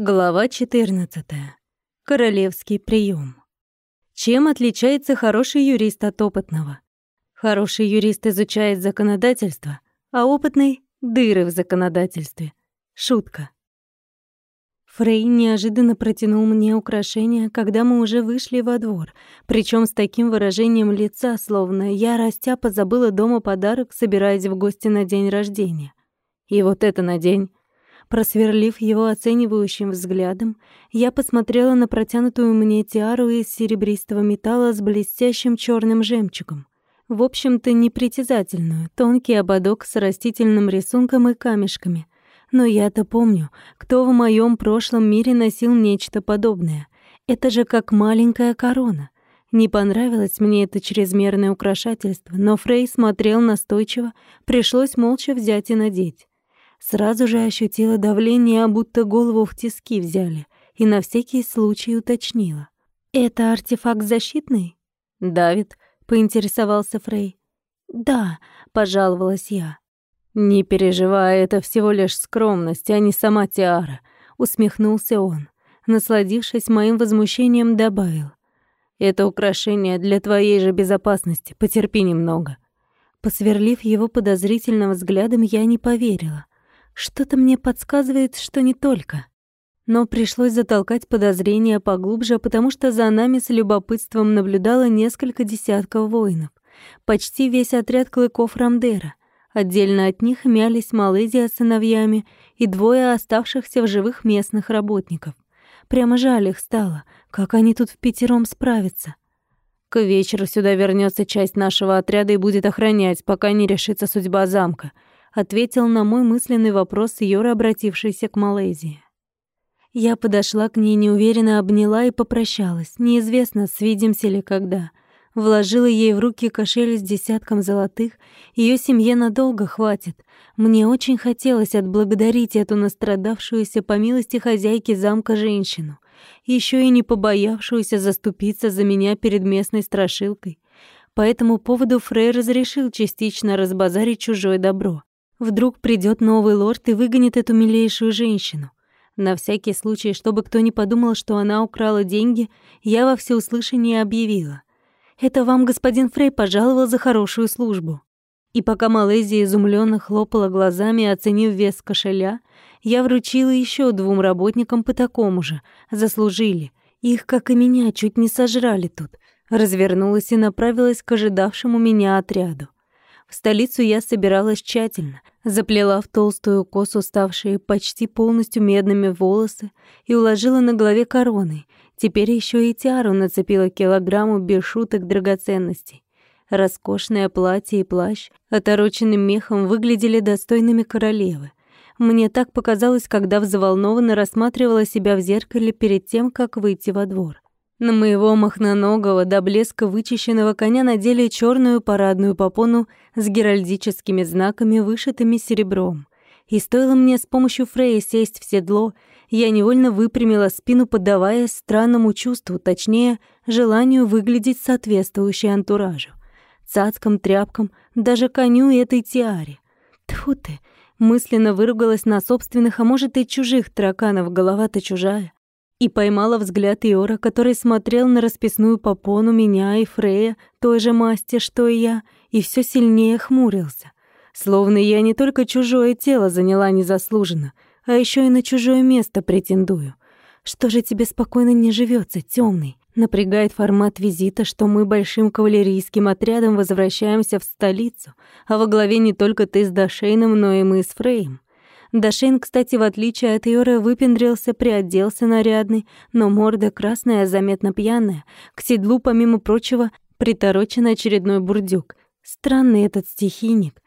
Глава 14. Королевский прием. Чем отличается хороший юрист от опытного? Хороший юрист изучает законодательство, а опытный — дыры в законодательстве. Шутка. Фрей неожиданно протянул мне украшение, когда мы уже вышли во двор, причем с таким выражением лица, словно я, растяпа, забыла дома подарок, собираясь в гости на день рождения. И вот это на день Просверлив его оценивающим взглядом, я посмотрела на протянутую мне тиару из серебристого металла с блестящим черным жемчугом. В общем-то, непритязательную, тонкий ободок с растительным рисунком и камешками. Но я-то помню, кто в моем прошлом мире носил нечто подобное. Это же как маленькая корона. Не понравилось мне это чрезмерное украшательство, но Фрей смотрел настойчиво, пришлось молча взять и надеть. Сразу же ощутила давление, будто голову в тиски взяли, и на всякий случай уточнила. «Это артефакт защитный?» «Давид», — поинтересовался Фрей. «Да», — пожаловалась я. «Не переживай, это всего лишь скромность, а не сама Тиара», — усмехнулся он. Насладившись моим возмущением, добавил. «Это украшение для твоей же безопасности, потерпи немного». Посверлив его подозрительным взглядом, я не поверила. Что-то мне подсказывает, что не только. Но пришлось затолкать подозрения поглубже, потому что за нами с любопытством наблюдало несколько десятков воинов. Почти весь отряд клыков Рамдера. Отдельно от них мялись Малезия с сыновьями и двое оставшихся в живых местных работников. Прямо жаль их стало, как они тут в пятером справятся. К вечеру сюда вернется часть нашего отряда и будет охранять, пока не решится судьба замка — ответил на мой мысленный вопрос Юра, обратившийся к Малайзии. Я подошла к ней, неуверенно обняла и попрощалась. Неизвестно, свидимся ли когда. Вложила ей в руки кошель с десятком золотых. Ее семье надолго хватит. Мне очень хотелось отблагодарить эту настрадавшуюся по милости хозяйки замка женщину, еще и не побоявшуюся заступиться за меня перед местной страшилкой. По этому поводу Фрей разрешил частично разбазарить чужое добро. Вдруг придет новый лорд и выгонит эту милейшую женщину. На всякий случай, чтобы кто не подумал, что она украла деньги, я во всеуслышание объявила. «Это вам господин Фрей пожаловал за хорошую службу». И пока Малезия изумленно хлопала глазами, оценив вес кошеля, я вручила еще двум работникам по такому же. Заслужили. Их, как и меня, чуть не сожрали тут. Развернулась и направилась к ожидавшему меня отряду. В столицу я собиралась тщательно, заплела в толстую косу ставшие почти полностью медными волосы и уложила на голове короны. Теперь еще и тиару нацепила килограмму без шуток драгоценностей. Роскошное платье и плащ, отороченным мехом, выглядели достойными королевы. Мне так показалось, когда взволнованно рассматривала себя в зеркале перед тем, как выйти во двор. На моего махноногого до блеска вычищенного коня надели черную парадную попону с геральдическими знаками, вышитыми серебром. И стоило мне с помощью Фрея сесть в седло, я невольно выпрямила спину, поддаваясь странному чувству, точнее, желанию выглядеть соответствующей антуражу. Цацкам, тряпкам, даже коню и этой тиаре. Тьфу ты! Мысленно выругалась на собственных, а может и чужих тараканов, голова-то чужая и поймала взгляд Иора, который смотрел на расписную попону меня и Фрея, той же масти, что и я, и все сильнее хмурился. Словно я не только чужое тело заняла незаслуженно, а еще и на чужое место претендую. Что же тебе спокойно не живется, темный? Напрягает формат визита, что мы большим кавалерийским отрядом возвращаемся в столицу, а во главе не только ты с Дашейном, но и мы с Фреем. Дашейн, кстати, в отличие от Йоры, выпендрился, приоделся нарядный, но морда красная, заметно пьяная. К седлу, помимо прочего, приторочен очередной бурдюк. Странный этот стихийник.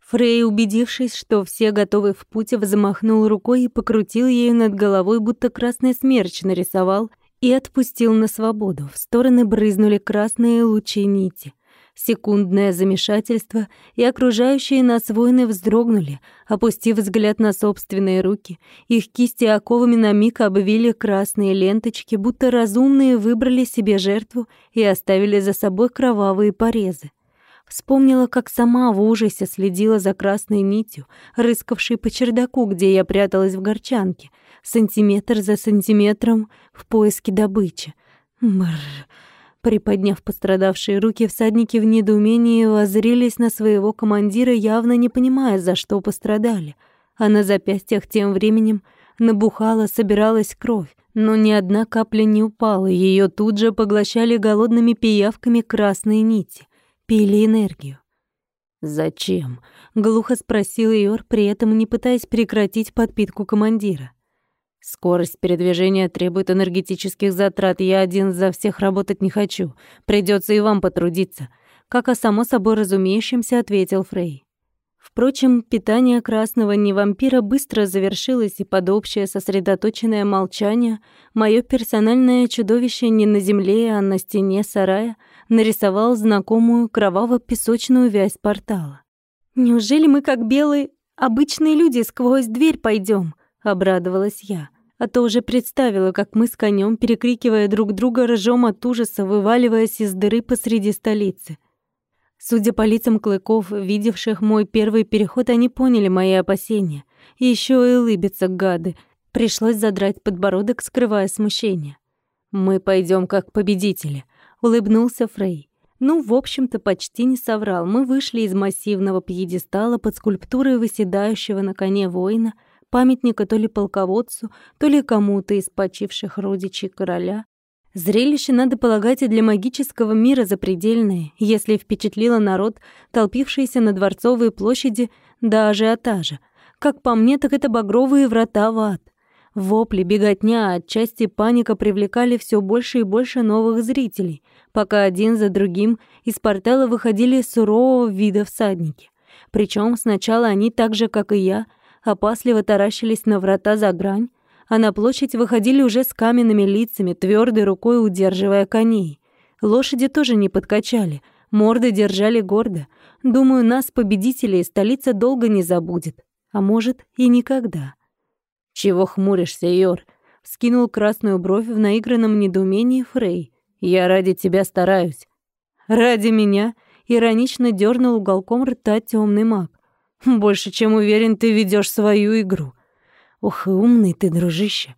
Фрей, убедившись, что все готовы в путь, взмахнул рукой и покрутил ею над головой, будто красный смерч нарисовал, и отпустил на свободу. В стороны брызнули красные лучи нити — Секундное замешательство, и окружающие нас воины вздрогнули, опустив взгляд на собственные руки. Их кисти оковами на миг обвили красные ленточки, будто разумные выбрали себе жертву и оставили за собой кровавые порезы. Вспомнила, как сама в ужасе следила за красной нитью, рыскавшей по чердаку, где я пряталась в горчанке. сантиметр за сантиметром в поиске добычи. Бррр. Приподняв пострадавшие руки, всадники в недоумении воззрелись на своего командира, явно не понимая, за что пострадали. А на запястьях тем временем набухала, собиралась кровь, но ни одна капля не упала, ее тут же поглощали голодными пиявками красные нити, пили энергию. «Зачем?» — глухо спросил Иор, при этом не пытаясь прекратить подпитку командира. Скорость передвижения требует энергетических затрат. Я один за всех работать не хочу. Придется и вам потрудиться. Как о само собой разумеющемся ответил Фрей. Впрочем, питание красного невампира быстро завершилось, и под общее сосредоточенное молчание мое персональное чудовище не на земле, а на стене сарая нарисовал знакомую кроваво-песочную вязь портала. «Неужели мы, как белые, обычные люди, сквозь дверь пойдем? обрадовалась я а то уже представила, как мы с конем, перекрикивая друг друга, ржем от ужаса, вываливаясь из дыры посреди столицы. Судя по лицам клыков, видевших мой первый переход, они поняли мои опасения. И ещё и улыбятся гады. Пришлось задрать подбородок, скрывая смущение. «Мы пойдем как победители», — улыбнулся Фрей. Ну, в общем-то, почти не соврал. Мы вышли из массивного пьедестала под скульптурой выседающего на коне воина — памятника то ли полководцу, то ли кому-то из почивших родичей короля. Зрелище, надо полагать, и для магического мира запредельное, если впечатлило народ, толпившийся на Дворцовой площади до ажиотажа. Как по мне, так это багровые врата в ад. Вопли, беготня, отчасти паника привлекали все больше и больше новых зрителей, пока один за другим из портала выходили сурового вида всадники. Причем сначала они так же, как и я, опасливо таращились на врата за грань, а на площадь выходили уже с каменными лицами, твердой рукой удерживая коней. Лошади тоже не подкачали, морды держали гордо. Думаю, нас, победителей, столица долго не забудет. А может, и никогда. «Чего хмуришься, Йор?» — вскинул красную бровь в наигранном недоумении Фрей. «Я ради тебя стараюсь». «Ради меня?» — иронично дернул уголком рта темный маг. Больше чем уверен, ты ведешь свою игру. Ух, умный ты, дружище,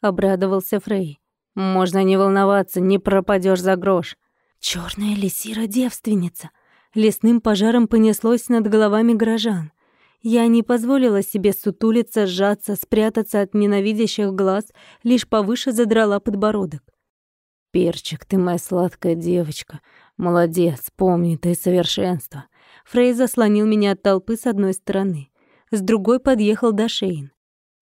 обрадовался Фрей. Можно не волноваться, не пропадешь за грош. Черная лисира девственница. Лесным пожаром понеслось над головами горожан. Я не позволила себе сутулиться, сжаться, спрятаться от ненавидящих глаз, лишь повыше задрала подбородок. «Перчик, ты моя сладкая девочка. Молодец, помни, ты совершенство. Фрей заслонил меня от толпы с одной стороны. С другой подъехал Дашейн.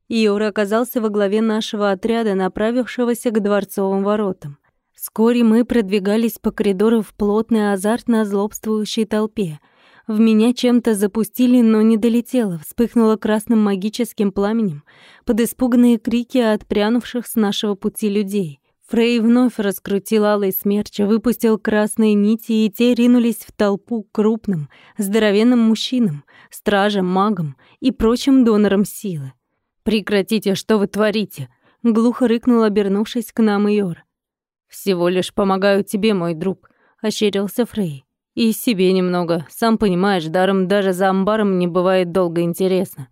Иор оказался во главе нашего отряда, направившегося к дворцовым воротам. Вскоре мы продвигались по коридору в плотный азарт на злобствующей толпе. В меня чем-то запустили, но не долетело, вспыхнуло красным магическим пламенем под испуганные крики отпрянувших с нашего пути людей. Фрей вновь раскрутил алый смерч, выпустил красные нити, и те ринулись в толпу крупным, здоровенным мужчинам, стражам, магам и прочим донорам силы. «Прекратите, что вы творите!» — глухо рыкнул, обернувшись к нам Иор. «Всего лишь помогаю тебе, мой друг», — ощерился Фрей. «И себе немного. Сам понимаешь, даром даже за амбаром не бывает долго интересно.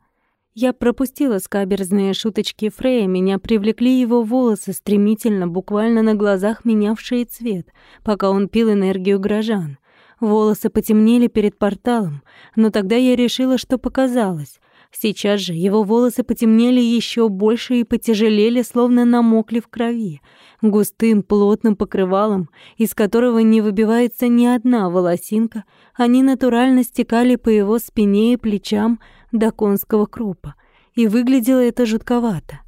Я пропустила скаберзные шуточки Фрея, меня привлекли его волосы, стремительно, буквально на глазах менявшие цвет, пока он пил энергию горожан. Волосы потемнели перед порталом, но тогда я решила, что показалось. Сейчас же его волосы потемнели еще больше и потяжелели, словно намокли в крови, густым плотным покрывалом, из которого не выбивается ни одна волосинка, они натурально стекали по его спине и плечам, до конского крупа, и выглядело это жутковато.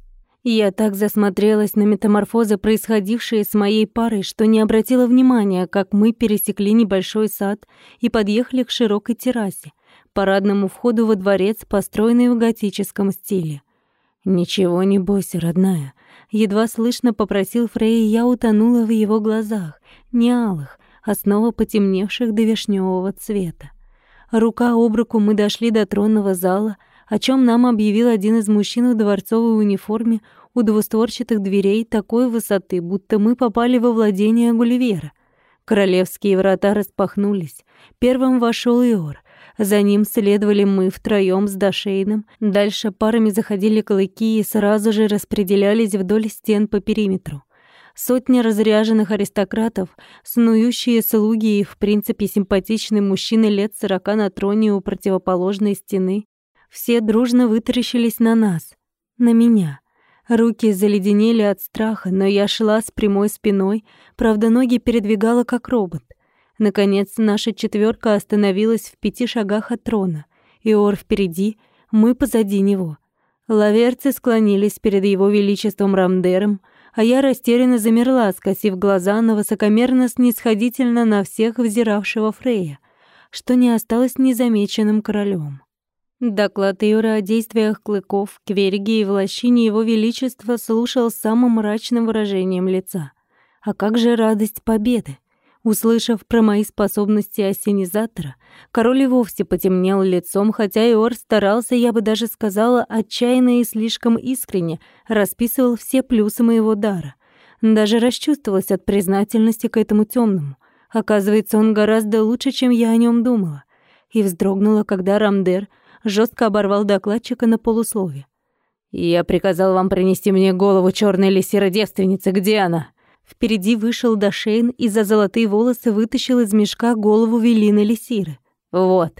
Я так засмотрелась на метаморфозы, происходившие с моей парой, что не обратила внимания, как мы пересекли небольшой сад и подъехали к широкой террасе, парадному входу во дворец, построенный в готическом стиле. «Ничего не бойся, родная», — едва слышно попросил Фрей, и я утонула в его глазах, не алых, а снова потемневших до вишневого цвета. Рука об руку мы дошли до тронного зала, о чем нам объявил один из мужчин в дворцовой униформе у двустворчатых дверей такой высоты, будто мы попали во владение Гулливера. Королевские врата распахнулись. Первым вошел Иор. За ним следовали мы втроём с Дашейном. Дальше парами заходили клыки и сразу же распределялись вдоль стен по периметру. Сотни разряженных аристократов, снующие слуги и, в принципе, симпатичный мужчины лет сорока на троне у противоположной стены. Все дружно вытаращились на нас, на меня. Руки заледенели от страха, но я шла с прямой спиной, правда, ноги передвигала как робот. Наконец, наша четверка остановилась в пяти шагах от трона. Иор впереди, мы позади него. Лаверцы склонились перед его величеством Рамдером, а я растерянно замерла, скосив глаза на высокомерно-снисходительно на всех взиравшего Фрея, что не осталось незамеченным королем. Доклад Юра о действиях клыков, кверги и в лощине его величества слушал с самым мрачным выражением лица. А как же радость победы? Услышав про мои способности осенизатора, король и вовсе потемнел лицом, хотя Иор старался, я бы даже сказала, отчаянно и слишком искренне, расписывал все плюсы моего дара. Даже расчувствовалась от признательности к этому темному. Оказывается, он гораздо лучше, чем я о нем думала. И вздрогнула, когда Рамдер жестко оборвал докладчика на полуслове. «Я приказал вам принести мне голову черной лисиры-девственницы. Где она?» Впереди вышел Дашейн и за золотые волосы вытащил из мешка голову Велины Лисиры. «Вот».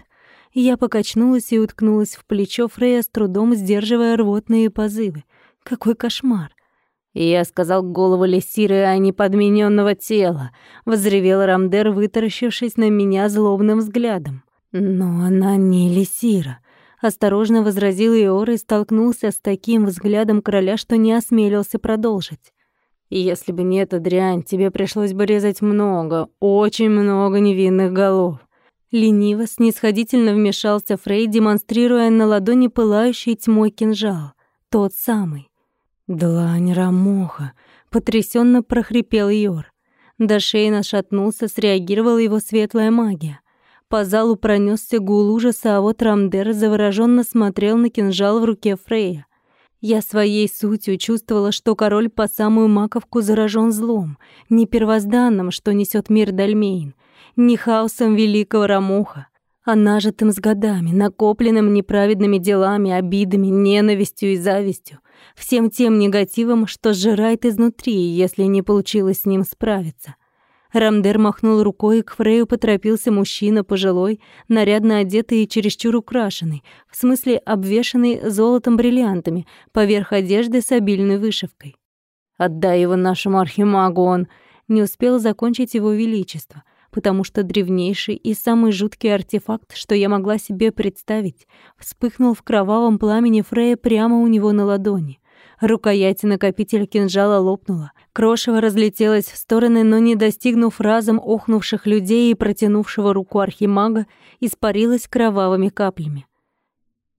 Я покачнулась и уткнулась в плечо Фрея с трудом, сдерживая рвотные позывы. Какой кошмар! «Я сказал голову Лисиры, а не подмененного тела», — возревел Рамдер, вытаращившись на меня злобным взглядом. «Но она не Лисира», осторожно возразил Иор и столкнулся с таким взглядом короля, что не осмелился продолжить. «Если бы не эта дрянь, тебе пришлось бы резать много, очень много невинных голов». Лениво, снисходительно вмешался Фрей, демонстрируя на ладони пылающий тьмой кинжал. Тот самый. «Длань Рамоха!» — потрясенно прохрипел Йор. Дашейн шатнулся, среагировала его светлая магия. По залу пронесся гул ужаса, а вот Рамдер завороженно смотрел на кинжал в руке Фрея. Я своей сутью чувствовала, что король по самую маковку заражен злом, не первозданным, что несет мир Дальмейн, не хаосом великого Рамуха, а нажитым с годами, накопленным неправедными делами, обидами, ненавистью и завистью, всем тем негативом, что сжирает изнутри, если не получилось с ним справиться. Рамдер махнул рукой, и к Фрею поторопился мужчина пожилой, нарядно одетый и чересчур украшенный, в смысле обвешанный золотом бриллиантами, поверх одежды с обильной вышивкой. «Отдай его нашему архимагу, он...» Не успел закончить его величество, потому что древнейший и самый жуткий артефакт, что я могла себе представить, вспыхнул в кровавом пламени Фрея прямо у него на ладони. Рукоять накопителя кинжала лопнула. Крошево разлетелось в стороны, но не достигнув разом охнувших людей и протянувшего руку архимага, испарилась кровавыми каплями.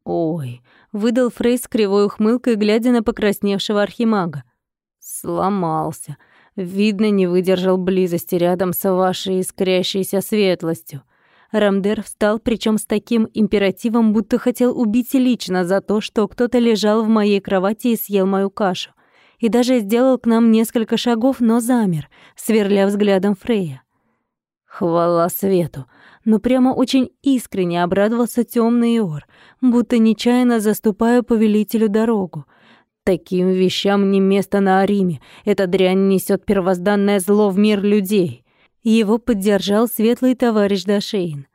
«Ой!» — выдал Фрей с кривой ухмылкой, глядя на покрасневшего архимага. «Сломался. Видно, не выдержал близости рядом с вашей искрящейся светлостью. Рамдер встал, причем с таким императивом, будто хотел убить лично за то, что кто-то лежал в моей кровати и съел мою кашу. И даже сделал к нам несколько шагов, но замер, сверля взглядом Фрея. Хвала свету! Но прямо очень искренне обрадовался темный Иор, будто нечаянно заступая повелителю дорогу. Таким вещам не место на Ариме. Эта дрянь несет первозданное зло в мир людей. Его поддержал светлый товарищ Дашейн.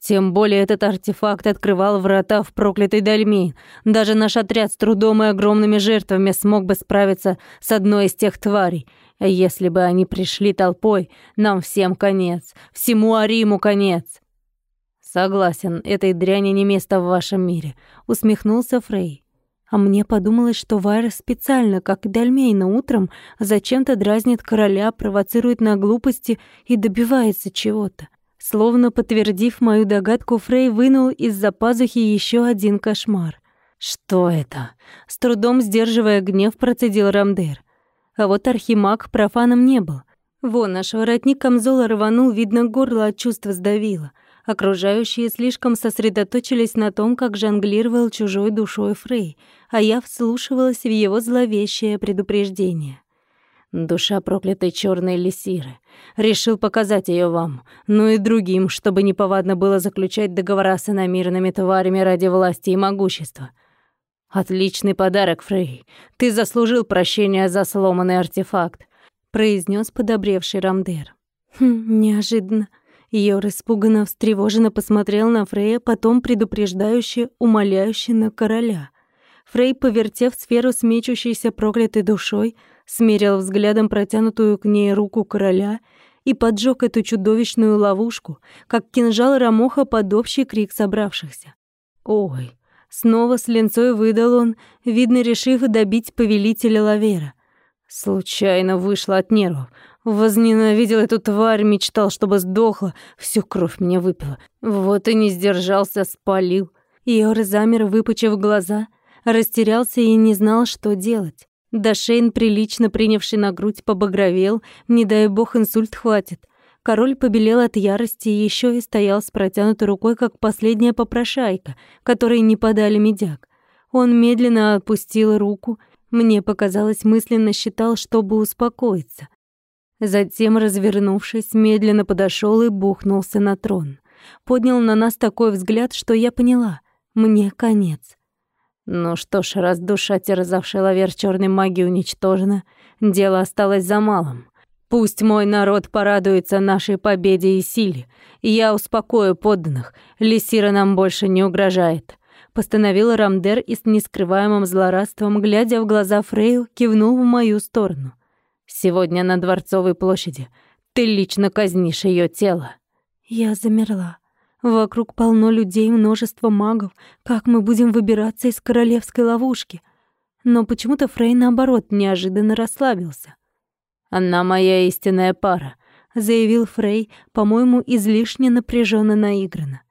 Тем более этот артефакт открывал врата в проклятый Дальмейн. Даже наш отряд с трудом и огромными жертвами смог бы справиться с одной из тех тварей. А если бы они пришли толпой, нам всем конец. Всему Ариму конец. Согласен, этой дряни не место в вашем мире, усмехнулся Фрей. А мне подумалось, что Вайер специально, как и Дальмейна утром, зачем-то дразнит короля, провоцирует на глупости и добивается чего-то. Словно подтвердив мою догадку, Фрей вынул из-за пазухи еще один кошмар. «Что это?» С трудом сдерживая гнев, процедил Рамдер. А вот архимаг профаном не был. Вон, наш воротник камзола рванул, видно, горло от чувства сдавило. Окружающие слишком сосредоточились на том, как жонглировал чужой душой Фрей, а я вслушивалась в его зловещее предупреждение. Душа проклятой черной лисиры. Решил показать ее вам, ну и другим, чтобы неповадно было заключать договора с иномирными тварями ради власти и могущества. Отличный подарок, Фрей. Ты заслужил прощения за сломанный артефакт, произнес подобревший Рамдер. Хм, неожиданно. Йор испуганно, встревоженно посмотрел на Фрея, потом предупреждающе, умоляюще на короля. Фрей, повертев сферу с мечущейся проклятой душой, смерил взглядом протянутую к ней руку короля и поджег эту чудовищную ловушку, как кинжал Рамоха под общий крик собравшихся. «Ой!» Снова с ленцой выдал он, видно, решив добить повелителя Лавера. Случайно вышла от нервов. Возненавидел эту тварь, мечтал, чтобы сдохла, всю кровь мне выпила. Вот и не сдержался, спалил. Иор замер, выпучив глаза, растерялся и не знал, что делать. Дашейн, прилично принявший на грудь, побагровел, не дай бог инсульт хватит. Король побелел от ярости и еще и стоял с протянутой рукой, как последняя попрошайка, которой не подали медяк. Он медленно опустил руку, мне показалось, мысленно считал, чтобы успокоиться. Затем, развернувшись, медленно подошел и бухнулся на трон. Поднял на нас такой взгляд, что я поняла — мне конец. Ну что ж, раз душа терзавшая лавер черной магии уничтожена, дело осталось за малым. Пусть мой народ порадуется нашей победе и силе, я успокою подданных, Лисира нам больше не угрожает. Постановил Рамдер и с нескрываемым злорадством, глядя в глаза Фрею, кивнул в мою сторону. Сегодня на Дворцовой площади ты лично казнишь ее тело. Я замерла. Вокруг полно людей, множество магов. Как мы будем выбираться из королевской ловушки? Но почему-то Фрей, наоборот, неожиданно расслабился. «Она моя истинная пара», — заявил Фрей, по-моему, излишне напряженно наигранно.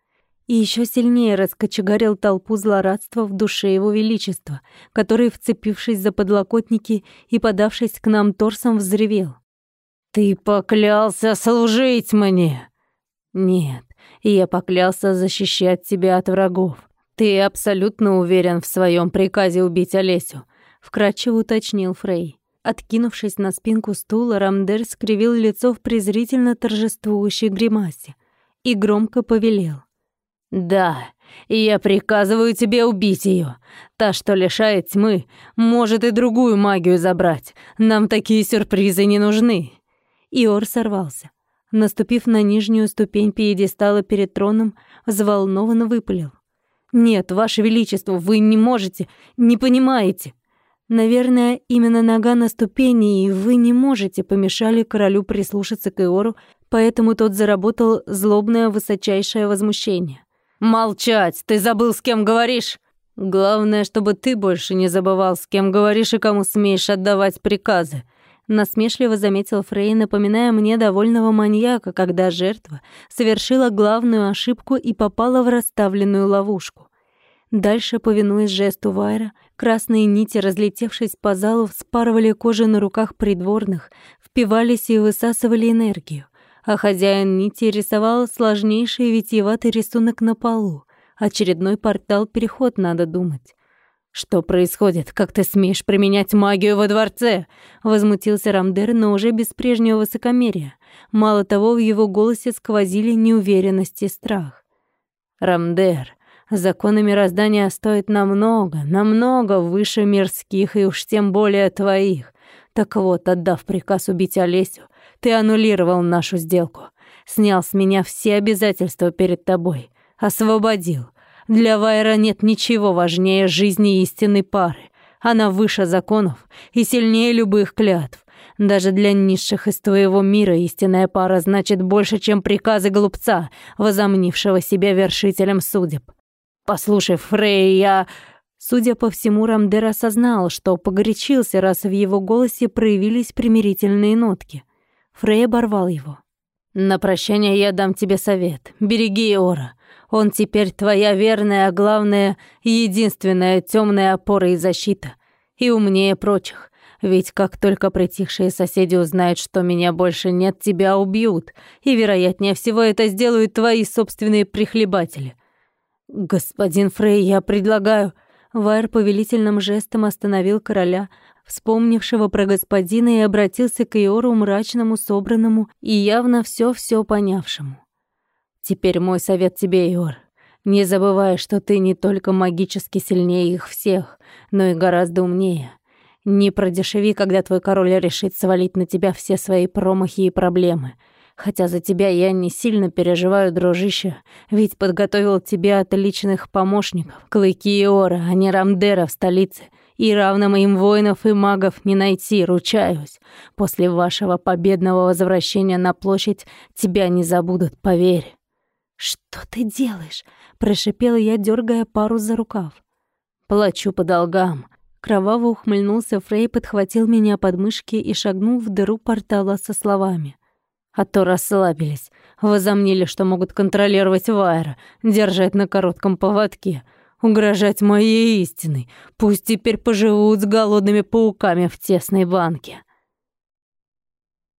И еще сильнее раскочегарил толпу злорадства в душе его величества, который, вцепившись за подлокотники и подавшись к нам торсом, взревел. «Ты поклялся служить мне!» «Нет, я поклялся защищать тебя от врагов. Ты абсолютно уверен в своем приказе убить Олесю, вкратчиво уточнил Фрей. Откинувшись на спинку стула, Рамдер скривил лицо в презрительно торжествующей гримасе и громко повелел: "Да, я приказываю тебе убить ее. Та, что лишает тьмы, может и другую магию забрать. Нам такие сюрпризы не нужны". Иор сорвался. Наступив на нижнюю ступень пьедестала перед троном, взволнованно выпалил. «Нет, Ваше Величество, вы не можете, не понимаете!» Наверное, именно нога на ступени, и вы не можете, помешали королю прислушаться к Иору, поэтому тот заработал злобное высочайшее возмущение. «Молчать! Ты забыл, с кем говоришь!» «Главное, чтобы ты больше не забывал, с кем говоришь и кому смеешь отдавать приказы», насмешливо заметил Фрей, напоминая мне довольного маньяка, когда жертва совершила главную ошибку и попала в расставленную ловушку. Дальше, повинуясь жесту Вайра, красные нити, разлетевшись по залу, вспарывали кожу на руках придворных, впивались и высасывали энергию, а хозяин нити рисовал сложнейший витиеватый рисунок на полу. Очередной портал-переход, надо думать. «Что происходит? Как ты смеешь применять магию во дворце?» Возмутился Рамдер, но уже без прежнего высокомерия. Мало того, в его голосе сквозили неуверенность и страх. «Рамдер, законы мироздания стоят намного, намного выше мирских и уж тем более твоих. Так вот, отдав приказ убить Олесю, ты аннулировал нашу сделку, снял с меня все обязательства перед тобой, освободил» Для Вайра нет ничего важнее жизни истинной пары. Она выше законов и сильнее любых клятв. Даже для низших из твоего мира истинная пара значит больше, чем приказы глупца, возомнившего себя вершителем судеб. Послушай, Фрей, я... Судя по всему, Рамдер осознал, что погорячился, раз в его голосе проявились примирительные нотки. Фрей оборвал его. «На прощание я дам тебе совет. Береги Ора. Он теперь твоя верная, а главное, единственная темная опора и защита. И умнее прочих. Ведь как только притихшие соседи узнают, что меня больше нет, тебя убьют. И, вероятнее всего, это сделают твои собственные прихлебатели. Господин Фрей, я предлагаю... Вайер повелительным жестом остановил короля, вспомнившего про господина, и обратился к Иору мрачному, собранному и явно все все понявшему. «Теперь мой совет тебе, Иор. Не забывай, что ты не только магически сильнее их всех, но и гораздо умнее. Не продешеви, когда твой король решит свалить на тебя все свои промахи и проблемы. Хотя за тебя я не сильно переживаю, дружище, ведь подготовил тебе отличных помощников. Клыки Иора, а не Рамдера в столице. И равно моим воинов и магов не найти, ручаюсь. После вашего победного возвращения на площадь тебя не забудут, поверь. «Что ты делаешь?» — прошипела я, дергая пару за рукав. «Плачу по долгам». Кроваво ухмыльнулся Фрей, подхватил меня под мышки и шагнул в дыру портала со словами. А то расслабились, возомнили, что могут контролировать Вайра, держать на коротком поводке, угрожать моей истиной. Пусть теперь поживут с голодными пауками в тесной банке.